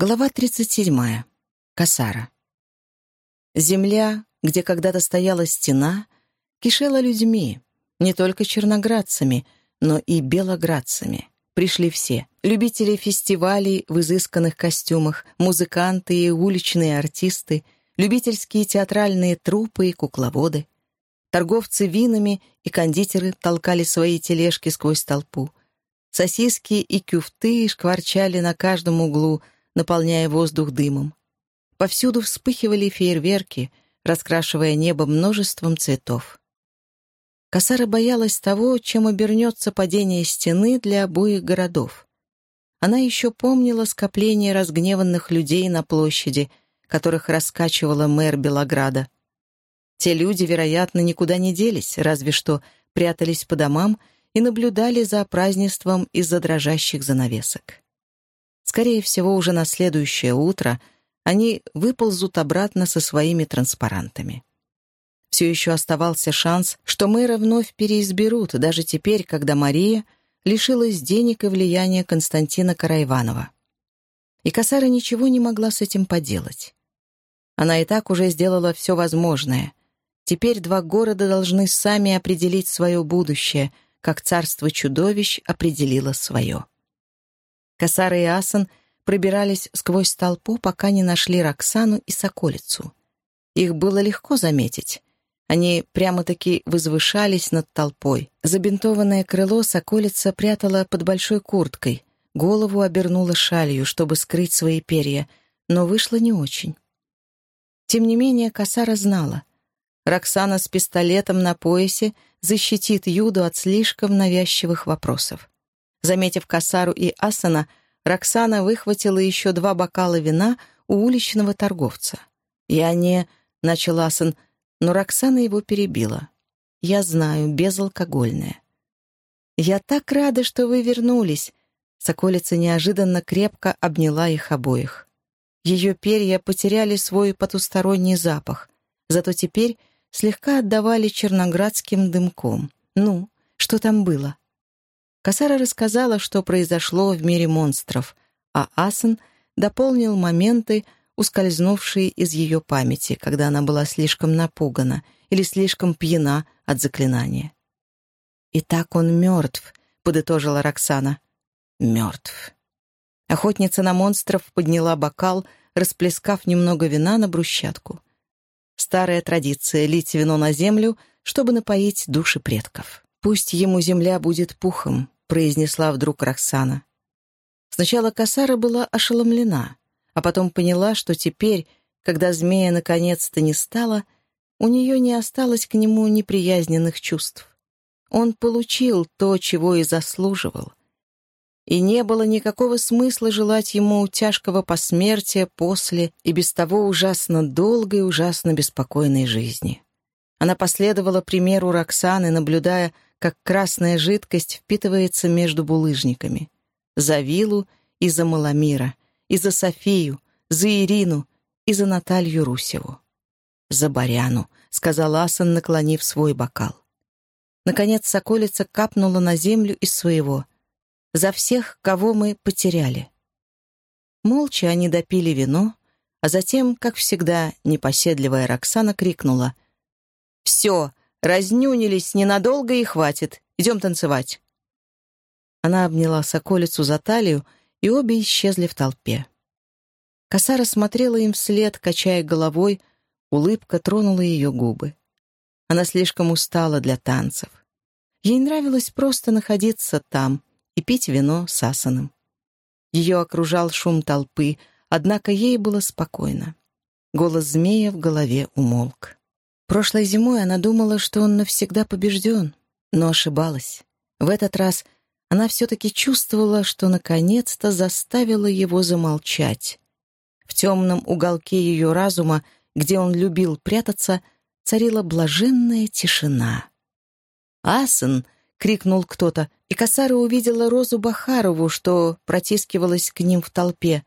Глава 37. Касара. Земля, где когда-то стояла стена, кишела людьми, не только черноградцами, но и белоградцами. Пришли все — любители фестивалей в изысканных костюмах, музыканты и уличные артисты, любительские театральные трупы и кукловоды. Торговцы винами и кондитеры толкали свои тележки сквозь толпу. Сосиски и кюфты шкварчали на каждом углу — наполняя воздух дымом. Повсюду вспыхивали фейерверки, раскрашивая небо множеством цветов. Касара боялась того, чем обернется падение стены для обоих городов. Она еще помнила скопление разгневанных людей на площади, которых раскачивала мэр Белограда. Те люди, вероятно, никуда не делись, разве что прятались по домам и наблюдали за празднеством из-за дрожащих занавесок. Скорее всего, уже на следующее утро они выползут обратно со своими транспарантами. Все еще оставался шанс, что мэра вновь переизберут, даже теперь, когда Мария лишилась денег и влияния Константина Караиванова. И Касара ничего не могла с этим поделать. Она и так уже сделала все возможное. Теперь два города должны сами определить свое будущее, как царство чудовищ определило свое. Косара и Асан пробирались сквозь толпу, пока не нашли Роксану и Соколицу. Их было легко заметить. Они прямо-таки возвышались над толпой. Забинтованное крыло Соколица прятала под большой курткой, голову обернула шалью, чтобы скрыть свои перья, но вышло не очень. Тем не менее, Косара знала. Роксана с пистолетом на поясе защитит Юду от слишком навязчивых вопросов. Заметив Касару и Асана, Роксана выхватила еще два бокала вина у уличного торговца. «Я не...» — начал Асан, но Роксана его перебила. «Я знаю, безалкогольное». «Я так рада, что вы вернулись!» Соколица неожиданно крепко обняла их обоих. Ее перья потеряли свой потусторонний запах, зато теперь слегка отдавали черноградским дымком. «Ну, что там было?» Касара рассказала, что произошло в мире монстров, а Асан дополнил моменты, ускользнувшие из ее памяти, когда она была слишком напугана или слишком пьяна от заклинания. «Итак он мертв», — подытожила Роксана. «Мертв». Охотница на монстров подняла бокал, расплескав немного вина на брусчатку. Старая традиция — лить вино на землю, чтобы напоить души предков. Пусть ему земля будет пухом, произнесла вдруг Роксана. Сначала Касара была ошеломлена, а потом поняла, что теперь, когда змея наконец-то не стала, у нее не осталось к нему неприязненных чувств. Он получил то, чего и заслуживал. И не было никакого смысла желать ему тяжкого посмертия после и без того ужасно долгой, ужасно беспокойной жизни. Она последовала примеру Роксаны, наблюдая, как красная жидкость впитывается между булыжниками. За Вилу и за Маломира, и за Софию, за Ирину и за Наталью Русеву. «За Баряну», — сказал Асан, наклонив свой бокал. Наконец соколица капнула на землю из своего. «За всех, кого мы потеряли». Молча они допили вино, а затем, как всегда, непоседливая Роксана крикнула «Все, Разнюнились ненадолго и хватит. Идем танцевать». Она обняла соколицу за талию, и обе исчезли в толпе. Косара смотрела им вслед, качая головой, улыбка тронула ее губы. Она слишком устала для танцев. Ей нравилось просто находиться там и пить вино с Асаном. Ее окружал шум толпы, однако ей было спокойно. Голос змея в голове умолк. Прошлой зимой она думала, что он навсегда побежден, но ошибалась. В этот раз она все-таки чувствовала, что наконец-то заставила его замолчать. В темном уголке ее разума, где он любил прятаться, царила блаженная тишина. «Асан!» — крикнул кто-то, и Касара увидела Розу Бахарову, что протискивалась к ним в толпе.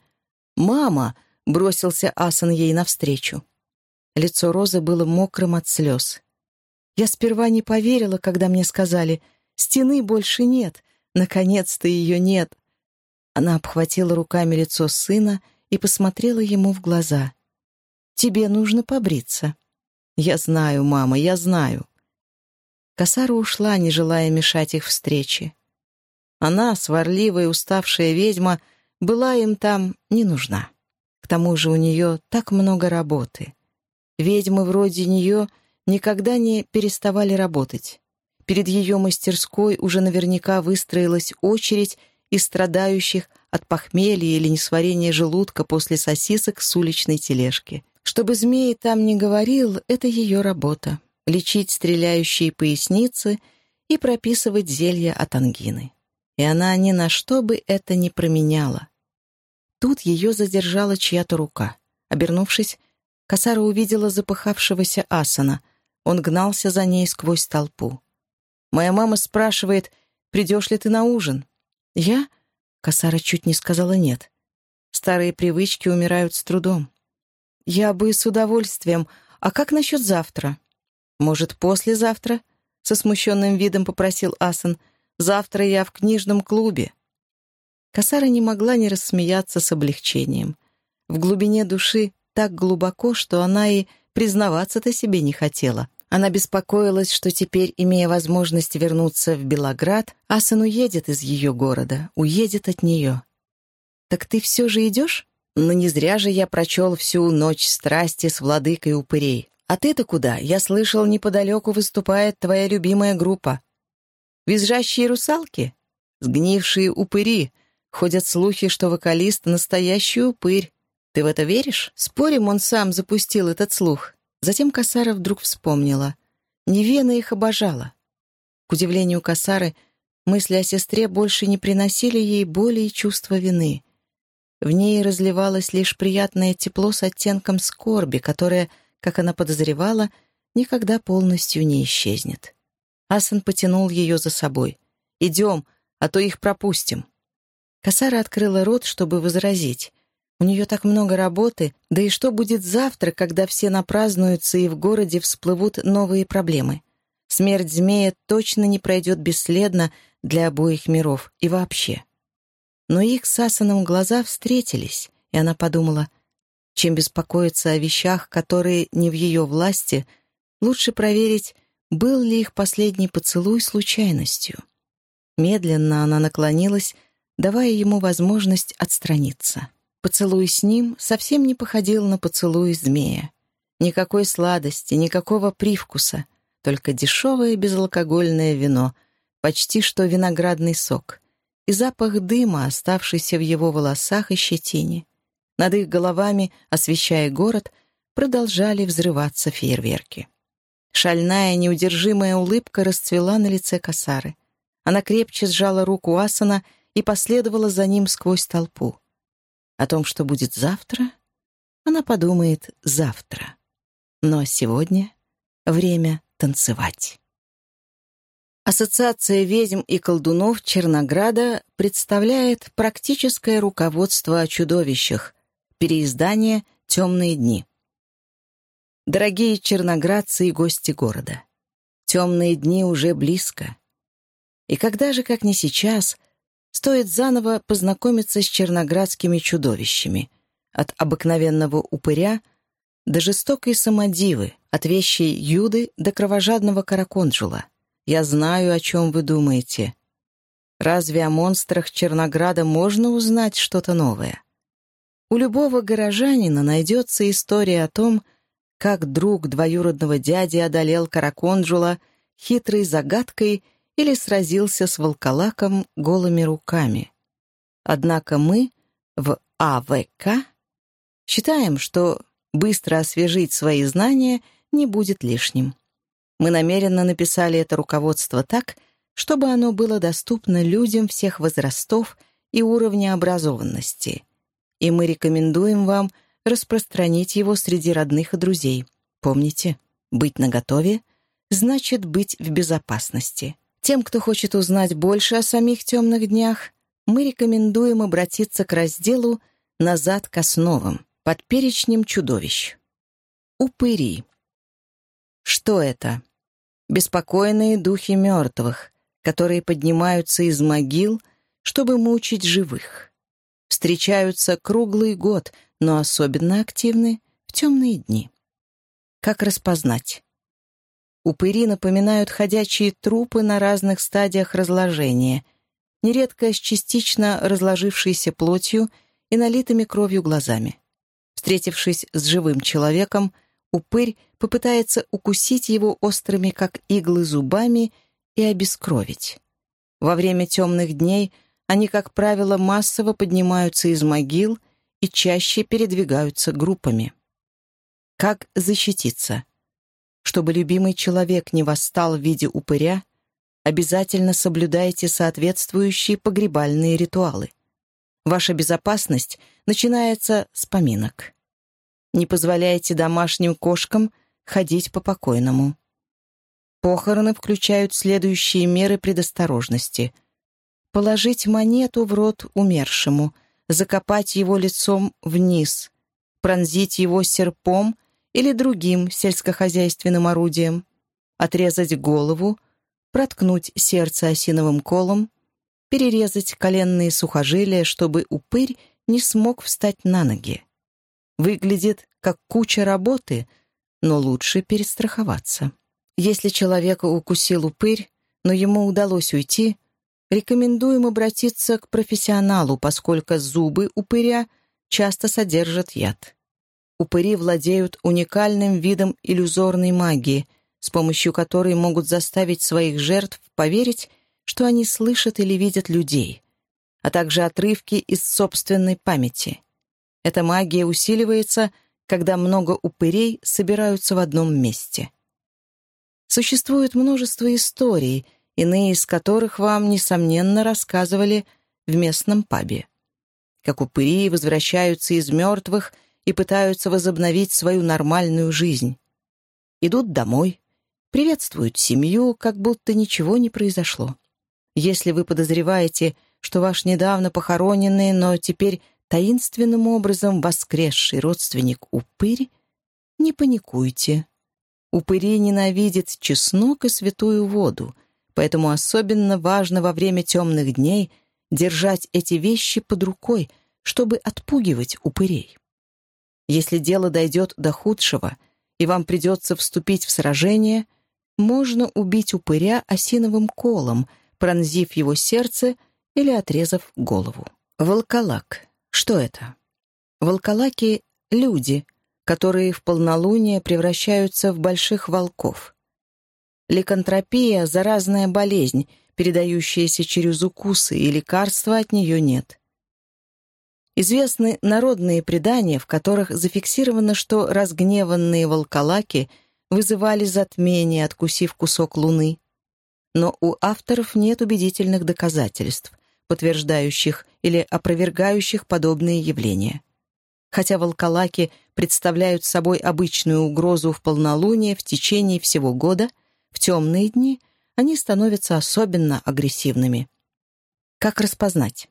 «Мама!» — бросился Асан ей навстречу. Лицо Розы было мокрым от слез. Я сперва не поверила, когда мне сказали, «Стены больше нет, наконец-то ее нет». Она обхватила руками лицо сына и посмотрела ему в глаза. «Тебе нужно побриться». «Я знаю, мама, я знаю». Косара ушла, не желая мешать их встрече. Она, сварливая, уставшая ведьма, была им там не нужна. К тому же у нее так много работы. Ведьмы вроде нее никогда не переставали работать. Перед ее мастерской уже наверняка выстроилась очередь из страдающих от похмелья или несварения желудка после сосисок с уличной тележки. Чтобы змей там не говорил, это ее работа — лечить стреляющие поясницы и прописывать зелья от ангины. И она ни на что бы это не променяла. Тут ее задержала чья-то рука. Обернувшись, Касара увидела запыхавшегося Асана. Он гнался за ней сквозь толпу. «Моя мама спрашивает, придешь ли ты на ужин?» «Я?» Касара чуть не сказала «нет». Старые привычки умирают с трудом. «Я бы с удовольствием. А как насчет завтра?» «Может, послезавтра?» — со смущенным видом попросил Асан. «Завтра я в книжном клубе». Касара не могла не рассмеяться с облегчением. В глубине души так глубоко, что она и признаваться-то себе не хотела. Она беспокоилась, что теперь, имея возможность вернуться в Белоград, Асан уедет из ее города, уедет от нее. «Так ты все же идешь?» Но не зря же я прочел всю ночь страсти с владыкой упырей. А ты-то куда? Я слышал, неподалеку выступает твоя любимая группа. Визжащие русалки? Сгнившие упыри. Ходят слухи, что вокалист — настоящий упырь. Ты в это веришь? Спорим, он сам запустил этот слух. Затем Касара вдруг вспомнила. Невена их обожала. К удивлению Касары, мысли о сестре больше не приносили ей боли и чувства вины — в ней разливалось лишь приятное тепло с оттенком скорби, которое, как она подозревала, никогда полностью не исчезнет. Асан потянул ее за собой. «Идем, а то их пропустим». Косара открыла рот, чтобы возразить. У нее так много работы, да и что будет завтра, когда все напразднуются и в городе всплывут новые проблемы? Смерть змея точно не пройдет бесследно для обоих миров и вообще. Но их с Асаном глаза встретились, и она подумала, чем беспокоиться о вещах, которые не в ее власти, лучше проверить, был ли их последний поцелуй случайностью. Медленно она наклонилась, давая ему возможность отстраниться. Поцелуй с ним совсем не походил на поцелуй змея. Никакой сладости, никакого привкуса, только дешевое безалкогольное вино, почти что виноградный сок и запах дыма, оставшийся в его волосах и щетине. Над их головами, освещая город, продолжали взрываться фейерверки. Шальная, неудержимая улыбка расцвела на лице Касары. Она крепче сжала руку Асана и последовала за ним сквозь толпу. О том, что будет завтра, она подумает завтра. Но сегодня время танцевать. Ассоциация ведьм и колдунов Чернограда представляет практическое руководство о чудовищах, переиздание «Темные дни». Дорогие черноградцы и гости города, темные дни уже близко. И когда же, как не сейчас, стоит заново познакомиться с черноградскими чудовищами, от обыкновенного упыря до жестокой самодивы, от вещей Юды до кровожадного караконджула. Я знаю, о чем вы думаете. Разве о монстрах Чернограда можно узнать что-то новое? У любого горожанина найдется история о том, как друг двоюродного дяди одолел Караконджула хитрой загадкой или сразился с волколаком голыми руками. Однако мы в АВК считаем, что быстро освежить свои знания не будет лишним. Мы намеренно написали это руководство так, чтобы оно было доступно людям всех возрастов и уровня образованности. И мы рекомендуем вам распространить его среди родных и друзей. Помните, быть наготове значит быть в безопасности. Тем, кто хочет узнать больше о самих темных днях, мы рекомендуем обратиться к разделу «Назад к основам» под перечнем чудовищ. Упыри. Что это? беспокойные духи мертвых, которые поднимаются из могил, чтобы мучить живых. Встречаются круглый год, но особенно активны в темные дни. Как распознать? Упыри напоминают ходячие трупы на разных стадиях разложения, нередко с частично разложившейся плотью и налитыми кровью глазами. Встретившись с живым человеком, упырь попытается укусить его острыми, как иглы, зубами и обескровить. Во время темных дней они, как правило, массово поднимаются из могил и чаще передвигаются группами. Как защититься? Чтобы любимый человек не восстал в виде упыря, обязательно соблюдайте соответствующие погребальные ритуалы. Ваша безопасность начинается с поминок. Не позволяйте домашним кошкам ходить по покойному. Похороны включают следующие меры предосторожности. Положить монету в рот умершему, закопать его лицом вниз, пронзить его серпом или другим сельскохозяйственным орудием, отрезать голову, проткнуть сердце осиновым колом, перерезать коленные сухожилия, чтобы упырь не смог встать на ноги. Выглядит как куча работы, но лучше перестраховаться. Если человека укусил упырь, но ему удалось уйти, рекомендуем обратиться к профессионалу, поскольку зубы упыря часто содержат яд. Упыри владеют уникальным видом иллюзорной магии, с помощью которой могут заставить своих жертв поверить, что они слышат или видят людей, а также отрывки из собственной памяти. Эта магия усиливается, когда много упырей собираются в одном месте. Существует множество историй, иные из которых вам, несомненно, рассказывали в местном пабе. Как упыри возвращаются из мертвых и пытаются возобновить свою нормальную жизнь. Идут домой, приветствуют семью, как будто ничего не произошло. Если вы подозреваете, что ваш недавно похороненный, но теперь таинственным образом воскресший родственник упырь, не паникуйте. Упыри ненавидят чеснок и святую воду, поэтому особенно важно во время темных дней держать эти вещи под рукой, чтобы отпугивать упырей. Если дело дойдет до худшего, и вам придется вступить в сражение, можно убить упыря осиновым колом, пронзив его сердце или отрезав голову. Волколак. Что это? Волколаки — люди, которые в полнолуние превращаются в больших волков. Ликантропия — заразная болезнь, передающаяся через укусы, и лекарства от нее нет. Известны народные предания, в которых зафиксировано, что разгневанные волколаки вызывали затмение, откусив кусок луны. Но у авторов нет убедительных доказательств, подтверждающих или опровергающих подобные явления. Хотя волколаки представляют собой обычную угрозу в полнолуние в течение всего года, в темные дни они становятся особенно агрессивными. Как распознать?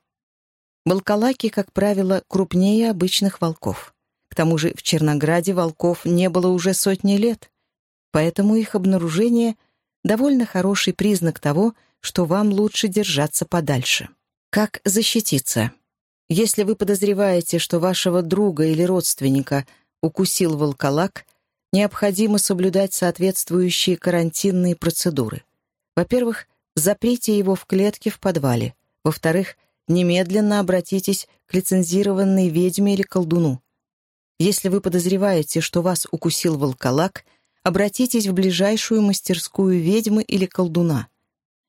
Волколаки, как правило, крупнее обычных волков. К тому же в Чернограде волков не было уже сотни лет, поэтому их обнаружение — довольно хороший признак того, что вам лучше держаться подальше. Как защититься? Если вы подозреваете, что вашего друга или родственника укусил волколак, необходимо соблюдать соответствующие карантинные процедуры. Во-первых, заприте его в клетке в подвале. Во-вторых, немедленно обратитесь к лицензированной ведьме или колдуну. Если вы подозреваете, что вас укусил волколак, обратитесь в ближайшую мастерскую ведьмы или колдуна.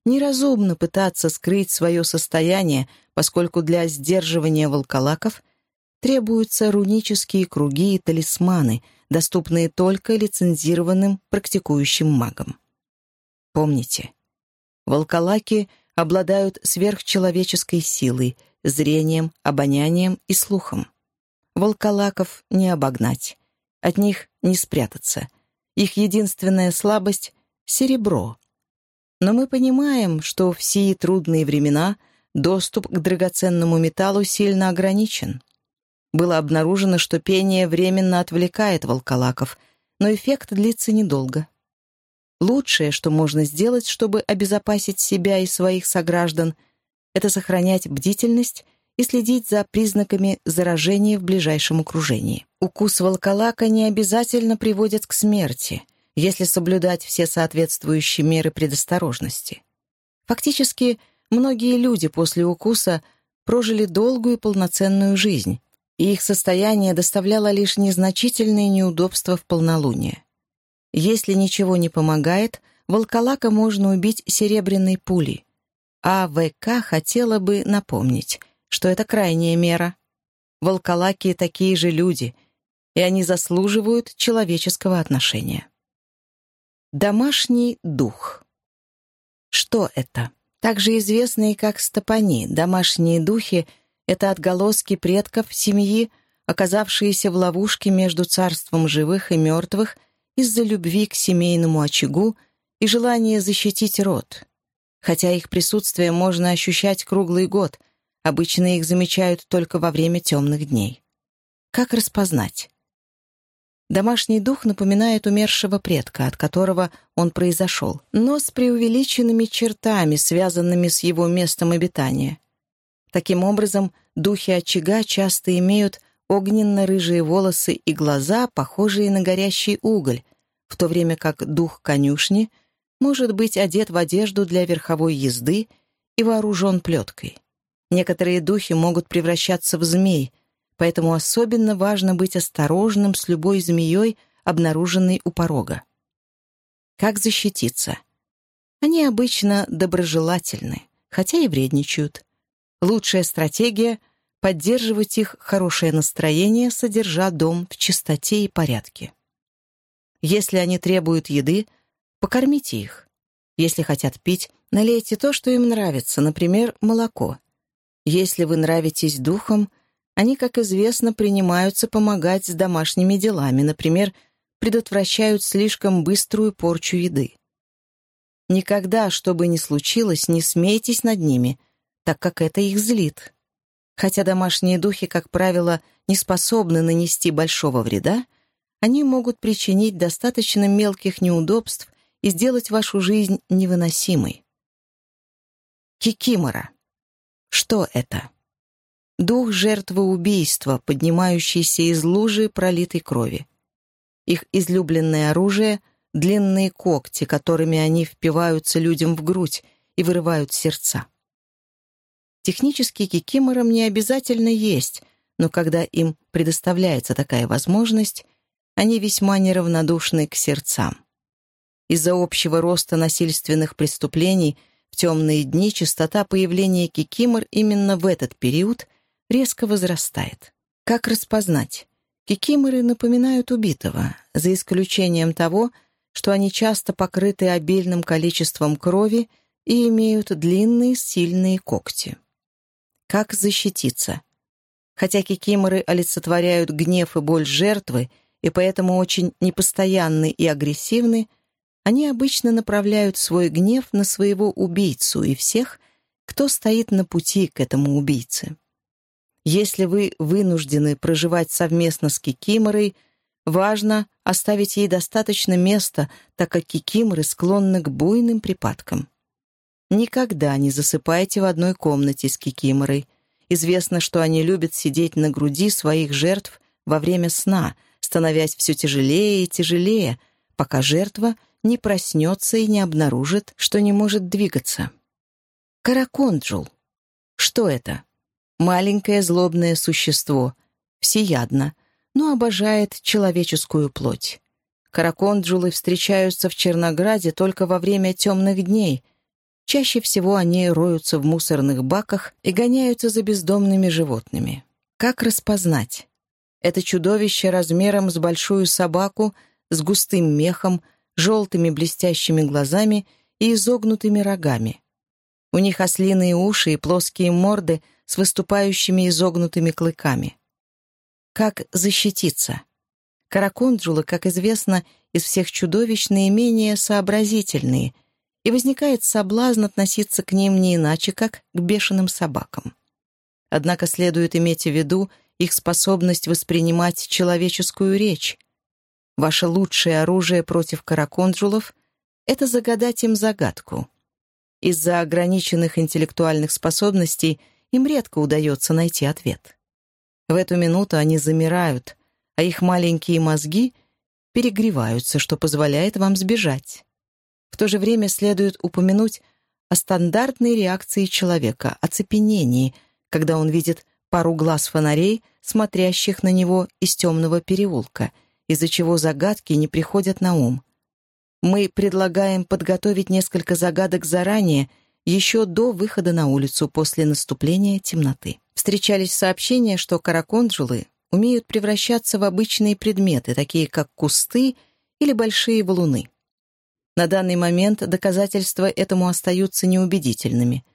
Неразумно пытаться скрыть свое состояние, поскольку для сдерживания волколаков требуются рунические круги и талисманы, доступные только лицензированным практикующим магам. Помните, волколаки — обладают сверхчеловеческой силой, зрением, обонянием и слухом. Волколаков не обогнать, от них не спрятаться. Их единственная слабость — серебро. Но мы понимаем, что в сии трудные времена доступ к драгоценному металлу сильно ограничен. Было обнаружено, что пение временно отвлекает волколаков, но эффект длится недолго. Лучшее, что можно сделать, чтобы обезопасить себя и своих сограждан, это сохранять бдительность и следить за признаками заражения в ближайшем окружении. Укус волколака не обязательно приводит к смерти, если соблюдать все соответствующие меры предосторожности. Фактически, многие люди после укуса прожили долгую и полноценную жизнь, и их состояние доставляло лишь незначительные неудобства в полнолуние. Если ничего не помогает, волколака можно убить серебряной пулей. А ВК хотела бы напомнить, что это крайняя мера. Волколаки такие же люди, и они заслуживают человеческого отношения. Домашний дух. Что это? Также известные как стопани, домашние духи — это отголоски предков семьи, оказавшиеся в ловушке между царством живых и мертвых из-за любви к семейному очагу и желания защитить род. Хотя их присутствие можно ощущать круглый год, обычно их замечают только во время темных дней. Как распознать? Домашний дух напоминает умершего предка, от которого он произошел, но с преувеличенными чертами, связанными с его местом обитания. Таким образом, духи очага часто имеют огненно-рыжие волосы и глаза, похожие на горящий уголь, в то время как дух конюшни может быть одет в одежду для верховой езды и вооружен плеткой. Некоторые духи могут превращаться в змей, поэтому особенно важно быть осторожным с любой змеей, обнаруженной у порога. Как защититься? Они обычно доброжелательны, хотя и вредничают. Лучшая стратегия — поддерживать их хорошее настроение, содержа дом в чистоте и порядке. Если они требуют еды, покормите их. Если хотят пить, налейте то, что им нравится, например, молоко. Если вы нравитесь духом — они, как известно, принимаются помогать с домашними делами, например, предотвращают слишком быструю порчу еды. Никогда, что бы ни случилось, не смейтесь над ними, так как это их злит. Хотя домашние духи, как правило, не способны нанести большого вреда, они могут причинить достаточно мелких неудобств и сделать вашу жизнь невыносимой. Кикимора. Что это? дух жертвы убийства, поднимающийся из лужи пролитой крови. Их излюбленное оружие — длинные когти, которыми они впиваются людям в грудь и вырывают сердца. Технически кикиморам не обязательно есть, но когда им предоставляется такая возможность, они весьма неравнодушны к сердцам. Из-за общего роста насильственных преступлений в темные дни частота появления кикимор именно в этот период резко возрастает. Как распознать? Кикиморы напоминают убитого, за исключением того, что они часто покрыты обильным количеством крови и имеют длинные сильные когти. Как защититься? Хотя кикиморы олицетворяют гнев и боль жертвы, и поэтому очень непостоянны и агрессивны, они обычно направляют свой гнев на своего убийцу и всех, кто стоит на пути к этому убийце. Если вы вынуждены проживать совместно с кикиморой, важно оставить ей достаточно места, так как кикиморы склонны к буйным припадкам. Никогда не засыпайте в одной комнате с кикиморой. Известно, что они любят сидеть на груди своих жертв во время сна, становясь все тяжелее и тяжелее, пока жертва не проснется и не обнаружит, что не может двигаться. Караконджул. Что это? Маленькое злобное существо, всеядно, но обожает человеческую плоть. Караконджулы встречаются в Чернограде только во время темных дней. Чаще всего они роются в мусорных баках и гоняются за бездомными животными. Как распознать? Это чудовище размером с большую собаку, с густым мехом, желтыми блестящими глазами и изогнутыми рогами. У них ослиные уши и плоские морды с выступающими изогнутыми клыками. Как защититься? Караконджулы, как известно, из всех чудовищ наименее сообразительные, и возникает соблазн относиться к ним не иначе, как к бешеным собакам. Однако следует иметь в виду их способность воспринимать человеческую речь. Ваше лучшее оружие против караконджулов — это загадать им загадку. Из-за ограниченных интеллектуальных способностей им редко удается найти ответ. В эту минуту они замирают, а их маленькие мозги перегреваются, что позволяет вам сбежать. В то же время следует упомянуть о стандартной реакции человека, оцепенении, когда он видит пару глаз фонарей, смотрящих на него из темного переулка, из-за чего загадки не приходят на ум. Мы предлагаем подготовить несколько загадок заранее, еще до выхода на улицу после наступления темноты. Встречались сообщения, что караконджулы умеют превращаться в обычные предметы, такие как кусты или большие валуны. На данный момент доказательства этому остаются неубедительными,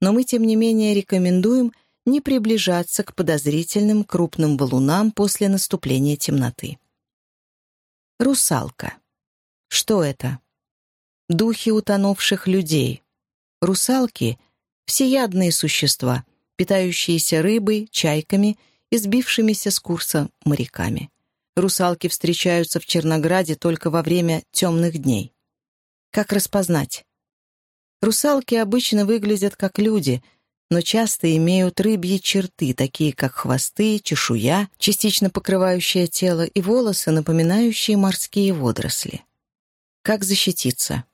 но мы, тем не менее, рекомендуем не приближаться к подозрительным крупным валунам после наступления темноты. Русалка. Что это? Духи утонувших людей. Русалки — всеядные существа, питающиеся рыбой, чайками и сбившимися с курса моряками. Русалки встречаются в Чернограде только во время темных дней. Как распознать? Русалки обычно выглядят как люди, но часто имеют рыбьи черты, такие как хвосты, чешуя, частично покрывающая тело, и волосы, напоминающие морские водоросли. Как защититься?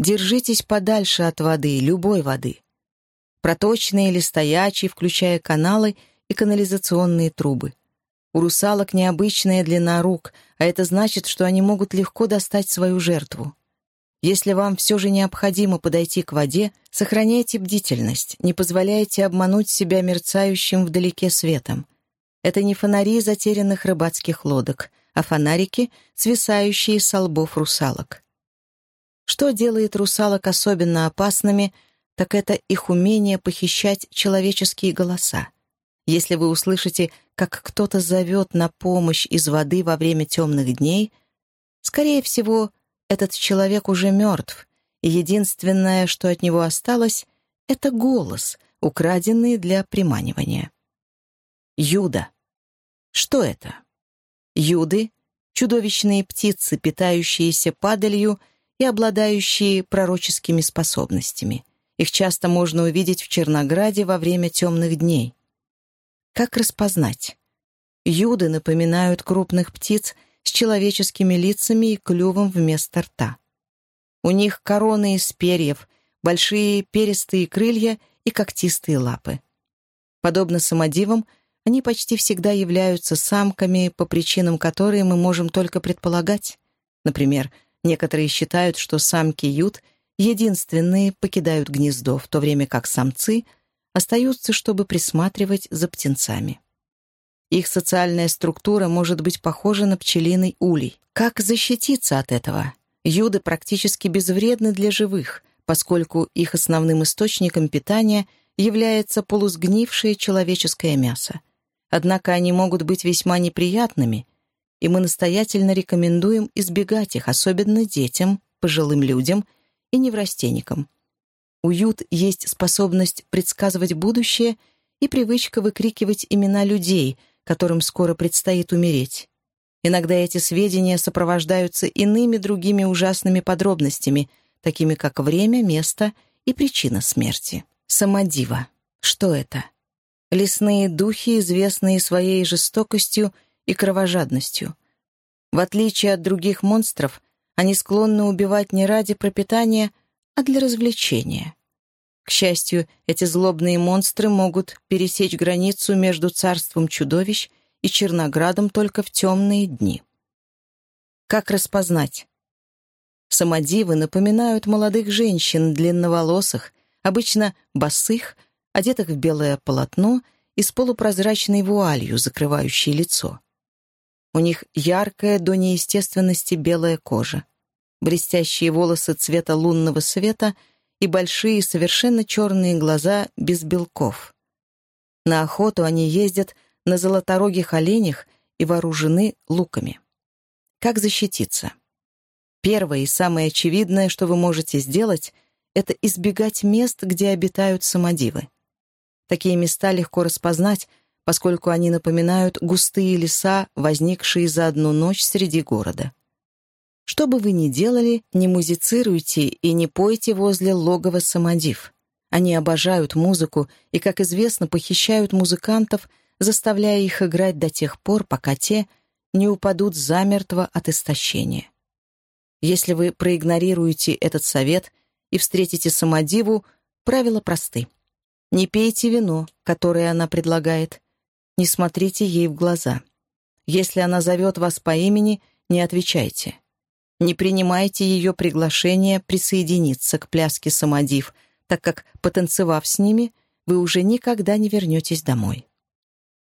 Держитесь подальше от воды, любой воды. Проточные или стоячие, включая каналы и канализационные трубы. У русалок необычная длина рук, а это значит, что они могут легко достать свою жертву. Если вам все же необходимо подойти к воде, сохраняйте бдительность, не позволяйте обмануть себя мерцающим вдалеке светом. Это не фонари затерянных рыбацких лодок, а фонарики, свисающие с лбов русалок. Что делает русалок особенно опасными, так это их умение похищать человеческие голоса. Если вы услышите, как кто-то зовет на помощь из воды во время темных дней, скорее всего, этот человек уже мертв, и единственное, что от него осталось, это голос, украденный для приманивания. Юда. Что это? Юды — чудовищные птицы, питающиеся падалью и обладающие пророческими способностями. Их часто можно увидеть в Чернограде во время темных дней. Как распознать? Юды напоминают крупных птиц с человеческими лицами и клювом вместо рта. У них короны из перьев, большие перистые крылья и когтистые лапы. Подобно самодивам, они почти всегда являются самками, по причинам которые мы можем только предполагать. Например, некоторые считают, что самки ют единственные покидают гнездо, в то время как самцы остаются, чтобы присматривать за птенцами. Их социальная структура может быть похожа на пчелиный улей. Как защититься от этого? Юды практически безвредны для живых, поскольку их основным источником питания является полусгнившее человеческое мясо. Однако они могут быть весьма неприятными, и мы настоятельно рекомендуем избегать их, особенно детям, пожилым людям и неврастенникам. У ют есть способность предсказывать будущее и привычка выкрикивать имена людей — которым скоро предстоит умереть. Иногда эти сведения сопровождаются иными другими ужасными подробностями, такими как время, место и причина смерти. Самодива. Что это? Лесные духи, известные своей жестокостью и кровожадностью. В отличие от других монстров, они склонны убивать не ради пропитания, а для развлечения. К счастью, эти злобные монстры могут пересечь границу между царством чудовищ и Черноградом только в темные дни. Как распознать? Самодивы напоминают молодых женщин, длинноволосых, обычно босых, одетых в белое полотно и с полупрозрачной вуалью, закрывающей лицо. У них яркая до неестественности белая кожа, блестящие волосы цвета лунного света — и большие совершенно черные глаза без белков. На охоту они ездят на золоторогих оленях и вооружены луками. Как защититься? Первое и самое очевидное, что вы можете сделать, это избегать мест, где обитают самодивы. Такие места легко распознать, поскольку они напоминают густые леса, возникшие за одну ночь среди города. Что бы вы ни делали, не музицируйте и не пойте возле логова самодив. Они обожают музыку и, как известно, похищают музыкантов, заставляя их играть до тех пор, пока те не упадут замертво от истощения. Если вы проигнорируете этот совет и встретите самодиву, правила просты. Не пейте вино, которое она предлагает. Не смотрите ей в глаза. Если она зовет вас по имени, не отвечайте. Не принимайте ее приглашение присоединиться к пляске самодив, так как, потанцевав с ними, вы уже никогда не вернетесь домой.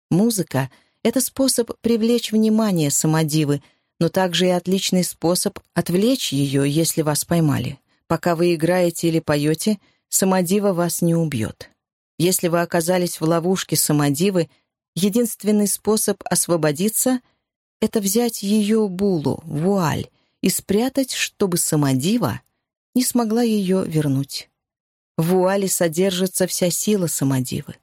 Музыка — это способ привлечь внимание самодивы, но также и отличный способ отвлечь ее, если вас поймали. Пока вы играете или поете, самодива вас не убьет. Если вы оказались в ловушке самодивы, единственный способ освободиться — это взять ее булу, вуаль, и спрятать, чтобы самодива не смогла ее вернуть. В вуале содержится вся сила самодивы.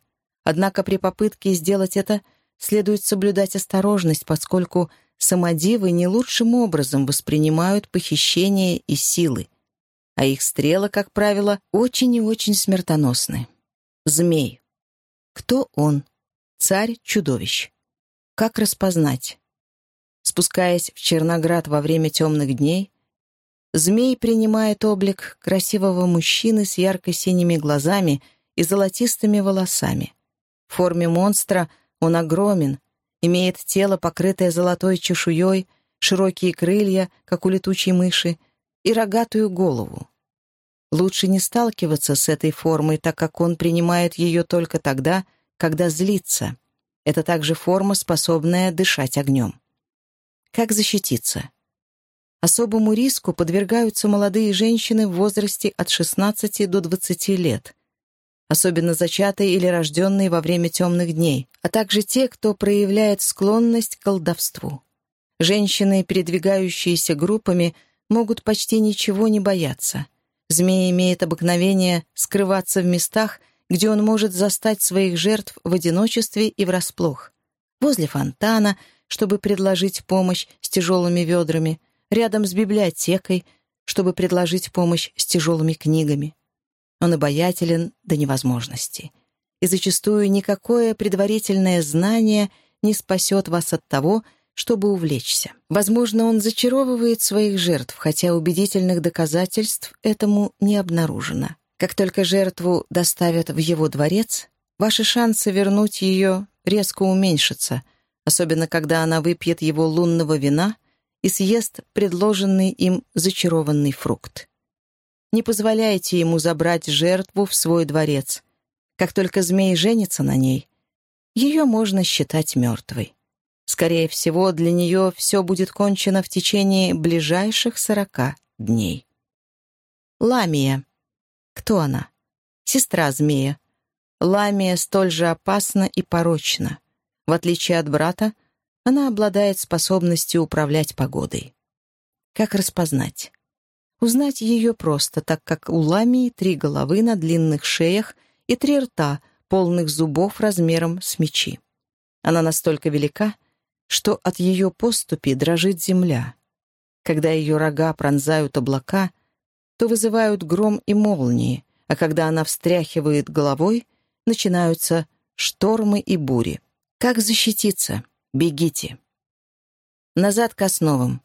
Однако при попытке сделать это следует соблюдать осторожность, поскольку самодивы не лучшим образом воспринимают похищение и силы, а их стрелы, как правило, очень и очень смертоносны. Змей. Кто он? Царь-чудовищ. Как распознать? Спускаясь в Черноград во время темных дней, змей принимает облик красивого мужчины с ярко-синими глазами и золотистыми волосами. В форме монстра он огромен, имеет тело, покрытое золотой чешуей, широкие крылья, как у летучей мыши, и рогатую голову. Лучше не сталкиваться с этой формой, так как он принимает ее только тогда, когда злится. Это также форма, способная дышать огнем. Как защититься? Особому риску подвергаются молодые женщины в возрасте от 16 до 20 лет, особенно зачатые или рожденные во время темных дней, а также те, кто проявляет склонность к колдовству. Женщины, передвигающиеся группами, могут почти ничего не бояться. Змея имеет обыкновение скрываться в местах, где он может застать своих жертв в одиночестве и врасплох. Возле фонтана — чтобы предложить помощь с тяжелыми ведрами, рядом с библиотекой, чтобы предложить помощь с тяжелыми книгами. Он обаятелен до невозможности. И зачастую никакое предварительное знание не спасет вас от того, чтобы увлечься. Возможно, он зачаровывает своих жертв, хотя убедительных доказательств этому не обнаружено. Как только жертву доставят в его дворец, ваши шансы вернуть ее резко уменьшатся — особенно когда она выпьет его лунного вина и съест предложенный им зачарованный фрукт. Не позволяйте ему забрать жертву в свой дворец. Как только змей женится на ней, ее можно считать мертвой. Скорее всего, для нее все будет кончено в течение ближайших сорока дней. Ламия. Кто она? Сестра змея. Ламия столь же опасна и порочна. В отличие от брата, она обладает способностью управлять погодой. Как распознать? Узнать ее просто, так как у ламии три головы на длинных шеях и три рта, полных зубов размером с мечи. Она настолько велика, что от ее поступи дрожит земля. Когда ее рога пронзают облака, то вызывают гром и молнии, а когда она встряхивает головой, начинаются штормы и бури. Как защититься? Бегите. Назад к основам.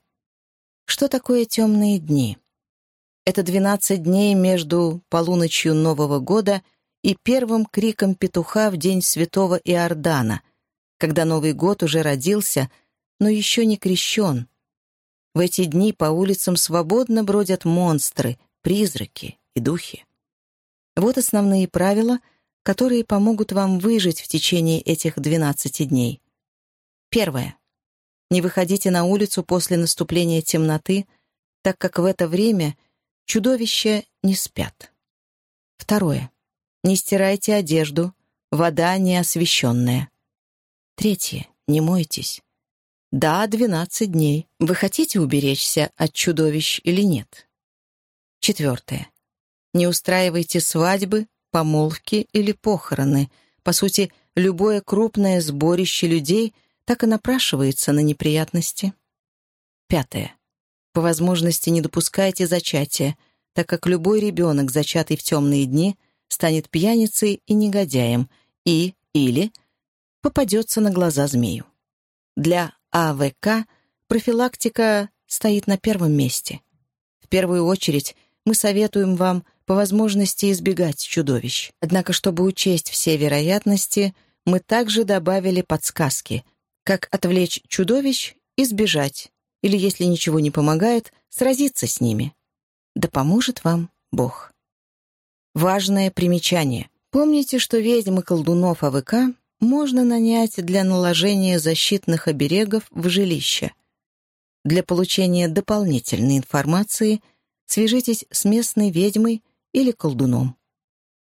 Что такое темные дни? Это 12 дней между полуночью Нового года и первым криком петуха в день святого Иордана, когда Новый год уже родился, но еще не крещен. В эти дни по улицам свободно бродят монстры, призраки и духи. Вот основные правила — которые помогут вам выжить в течение этих 12 дней. Первое. Не выходите на улицу после наступления темноты, так как в это время чудовища не спят. Второе. Не стирайте одежду, вода не освещенная. Третье. Не мойтесь. Да, 12 дней. Вы хотите уберечься от чудовищ или нет? Четвертое. Не устраивайте свадьбы, помолвки или похороны. По сути, любое крупное сборище людей так и напрашивается на неприятности. Пятое. По возможности не допускайте зачатия, так как любой ребенок, зачатый в темные дни, станет пьяницей и негодяем и или попадется на глаза змею. Для АВК профилактика стоит на первом месте. В первую очередь мы советуем вам по возможности избегать чудовищ. Однако, чтобы учесть все вероятности, мы также добавили подсказки, как отвлечь чудовищ и сбежать, или, если ничего не помогает, сразиться с ними. Да поможет вам Бог. Важное примечание. Помните, что ведьм и колдунов АВК можно нанять для наложения защитных оберегов в жилище. Для получения дополнительной информации свяжитесь с местной ведьмой или колдуном.